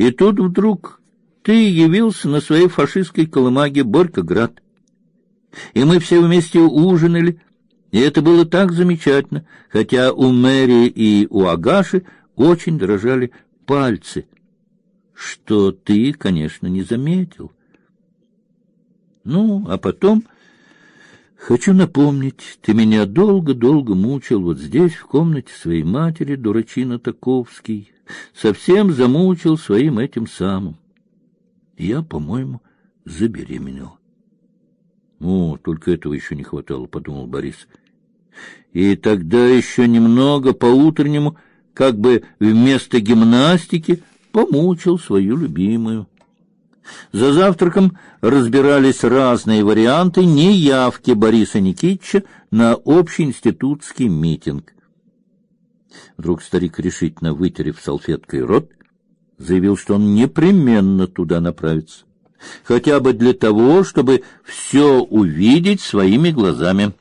И тут вдруг ты явился на своей фашистской колымаге Борька-град. И мы все вместе ужинали, и это было так замечательно, хотя у Мэри и у Агаши очень дрожали пальцы, что ты, конечно, не заметил. Ну, а потом хочу напомнить, ты меня долго-долго мучил вот здесь, в комнате своей матери, дурачина Таковский, совсем замучил своим этим самым. Я, по-моему, забеременел. О, только этого еще не хватало, подумал Борис. И тогда еще немного по-утреннему, как бы вместо гимнастики, помучил свою любимую. За завтраком разбирались разные варианты неявки Бориса Никитича на общеинститутский митинг. Вдруг старик решительно вытерев салфеткой рот, заявил, что он непременно туда направится, хотя бы для того, чтобы все увидеть своими глазами.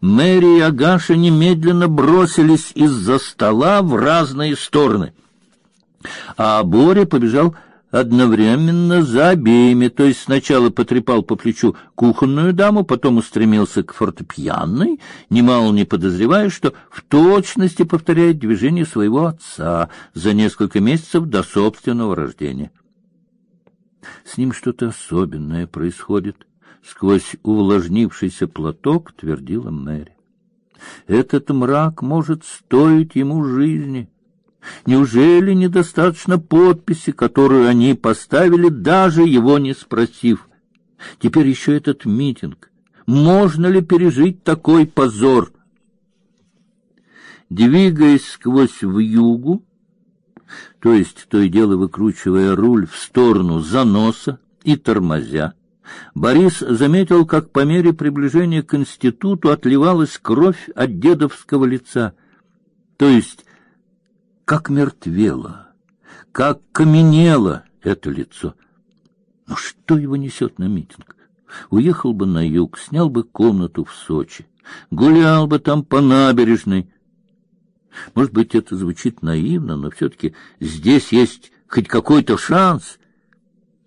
Мэри и Агаша немедленно бросились из-за стола в разные стороны, а Боря побежал одновременно за обеими, то есть сначала потрепал по плечу кухонную даму, потом устремился к фортепианной, немало не подозревая, что в точности повторяет движение своего отца за несколько месяцев до собственного рождения. С ним что-то особенное происходит, сквозь увлажнившийся платок твердила Мэри. Этот мрак может стоить ему жизни. Неужели недостаточно подписи, которую они поставили, даже его не спросив? Теперь еще этот митинг. Можно ли пережить такой позор? Двигаясь сквозь вьюгу, то есть то и дело выкручивая руль в сторону заноса и тормозя, Борис заметил, как по мере приближения к институту отливалась кровь от дедовского лица, то есть как мертвело, как каменело это лицо. Но что его несет на митинг? Уехал бы на юг, снял бы комнату в Сочи, гулял бы там по набережной. Может быть, это звучит наивно, но все-таки здесь есть хоть какой-то шанс.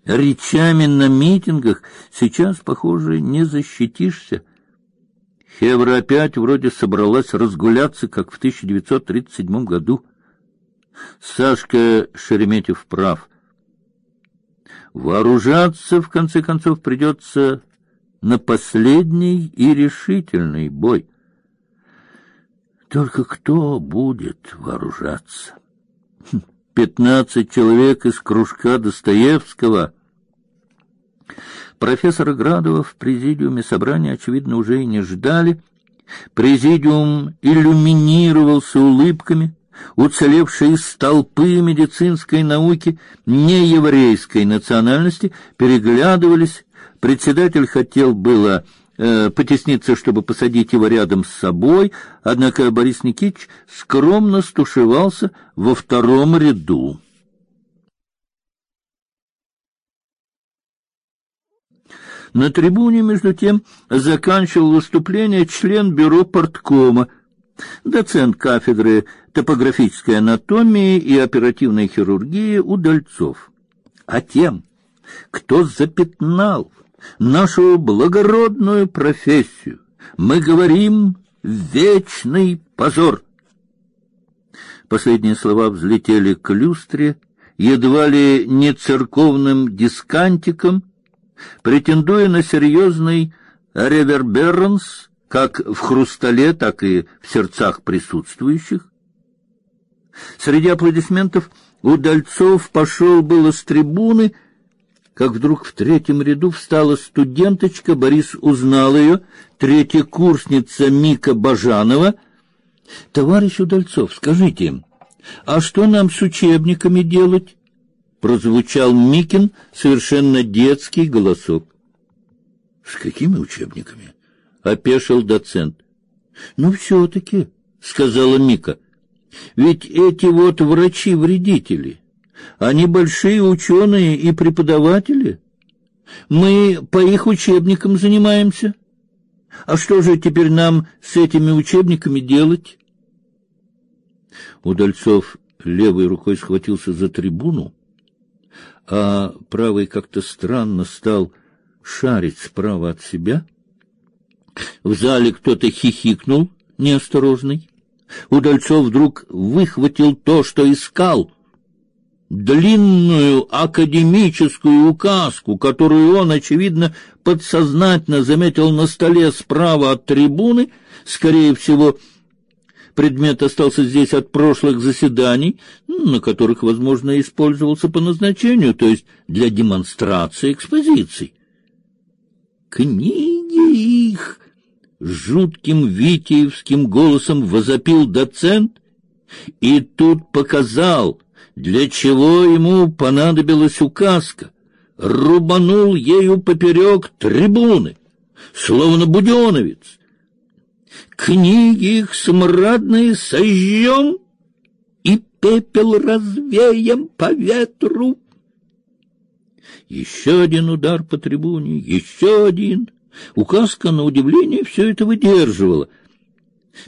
Речами на митингах сейчас, похоже, не защитишься. Хевра опять вроде собралась разгуляться, как в 1937 году. Сашка Шереметьев прав. Вооружаться, в конце концов, придется на последний и решительный бой. Только кто будет вооружаться? Хм, пятнадцать человек из кружка Достоевского. Профессора Градова в президиуме собрания, очевидно, уже и не ждали. Президиум иллюминировался улыбками уцелевшие из толпы медицинской науки нееврейской национальности, переглядывались. Председатель хотел было э, потесниться, чтобы посадить его рядом с собой, однако Борис Никитич скромно стушевался во втором ряду. На трибуне, между тем, заканчивал выступление член бюро порткома доцент кафедры топографической анатомии и оперативной хирургии Удальцов. А тем, кто запятнал нашу благородную профессию, мы говорим вечный позор. Последние слова взлетели к люстре, едва ли не церковным дискантиком, претендуя на серьезный реверберанс как в хрустале, так и в сердцах присутствующих. Среди аплодисментов Удальцов пошел было с трибуны, как вдруг в третьем ряду встала студенточка, Борис узнал ее, третья курсница Мика Бажанова. Товарищ Удальцов, скажите, а что нам с учебниками делать? прозвучал Микин совершенно детский голосок. С какими учебниками? Опешил доцент. Ну все таки сказала Мика. Ведь эти вот врачи-вредители, они большие ученые и преподаватели. Мы по их учебникам занимаемся. А что же теперь нам с этими учебниками делать? Удальцов левой рукой схватился за трибуну, а правый как-то странно стал шарить справа от себя. В зале кто-то хихикнул, неосторожный. Удальцов вдруг выхватил то, что искал — длинную академическую указку, которую он, очевидно, подсознательно заметил на столе справа от трибуны, скорее всего, предмет остался здесь от прошлых заседаний, на которых, возможно, использовался по назначению, то есть для демонстрации экспозиций. Книги их жутким витиевским голосом возопил доцент и тут показал, для чего ему понадобилась указка, рубанул ею поперек трибуны, словно буденовец. Книги их смрадные сожжем и пепел развеем по ветру. Еще один удар по трибуне, еще один — Указка, на удивление, все это выдерживала.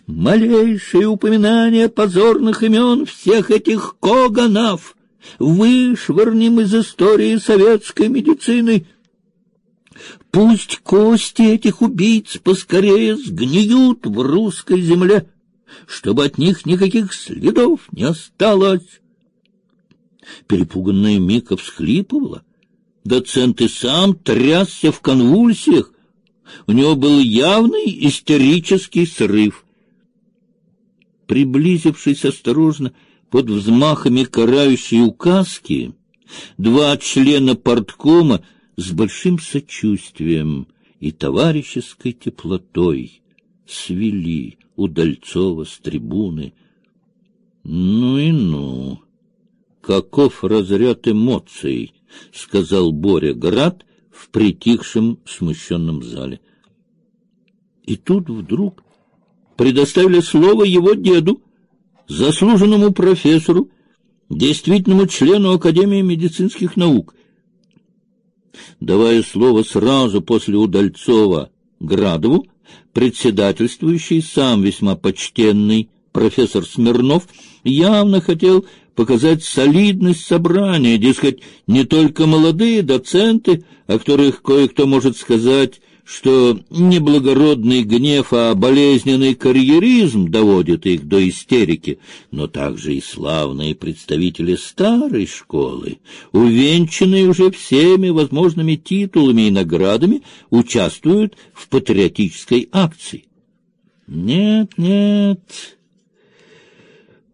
Малейшее упоминание позорных имен всех этих коганов вышвырнем из истории советской медицины. Пусть кости этих убийц поскорее сгниют в русской земле, чтобы от них никаких следов не осталось. Перепуганная Мика всхлипывала. Доцент и сам трясся в конвульсиях. У него был явный истерический срыв. Приблизившись осторожно под взмахами карающей указки, два члена порткома с большим сочувствием и товарищеской теплотой свели Удальцова с трибуны. Ну и ну! Каков разряд эмоций, — сказал Боря Град, в притихшем смущенном зале. И тут вдруг предоставили слово его деду, заслуженному профессору, действительному члену Академии медицинских наук. Давая слово сразу после Удальцова Градову, председательствующий сам весьма почтенный профессор Смирнов явно хотел показать солидность собрания, дескать, не только молодые доценты, о которых кое-кто может сказать, что не благородный гнев, а болезненный карьеризм доводит их до истерики, но также и славные представители старой школы, увенчанные уже всеми возможными титулами и наградами, участвуют в патриотической акции. Нет, нет,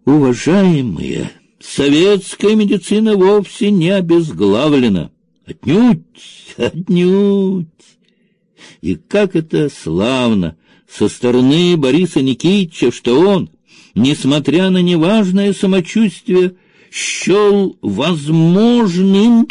уважаемые, советская медицина вовсе не обезглавлена. Отнюдь, отнюдь. И как это славно со стороны Бориса Никитича, что он, несмотря на неважное самочувствие, счел возможным,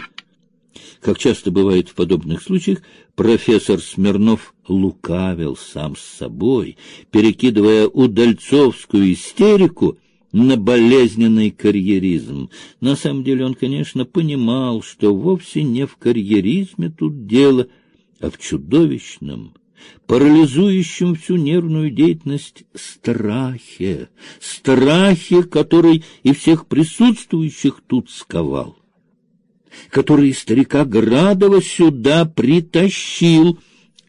как часто бывает в подобных случаях, профессор Смирнов лукавил сам с собой, перекидывая удальцовскую истерику на болезненный карьеризм. На самом деле он, конечно, понимал, что вовсе не в карьеризме тут дело, а в чудовищном, парализующем всю нервную деятельность страхе, страхе, который и всех присутствующих тут сковал, который старика Градова сюда притащил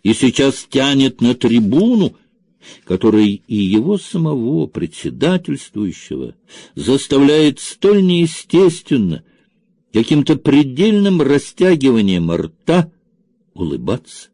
и сейчас тянет на трибуну, который и его самого председательствующего заставляет столь неестественно, каким-то предельным растягиванием рта улыбаться.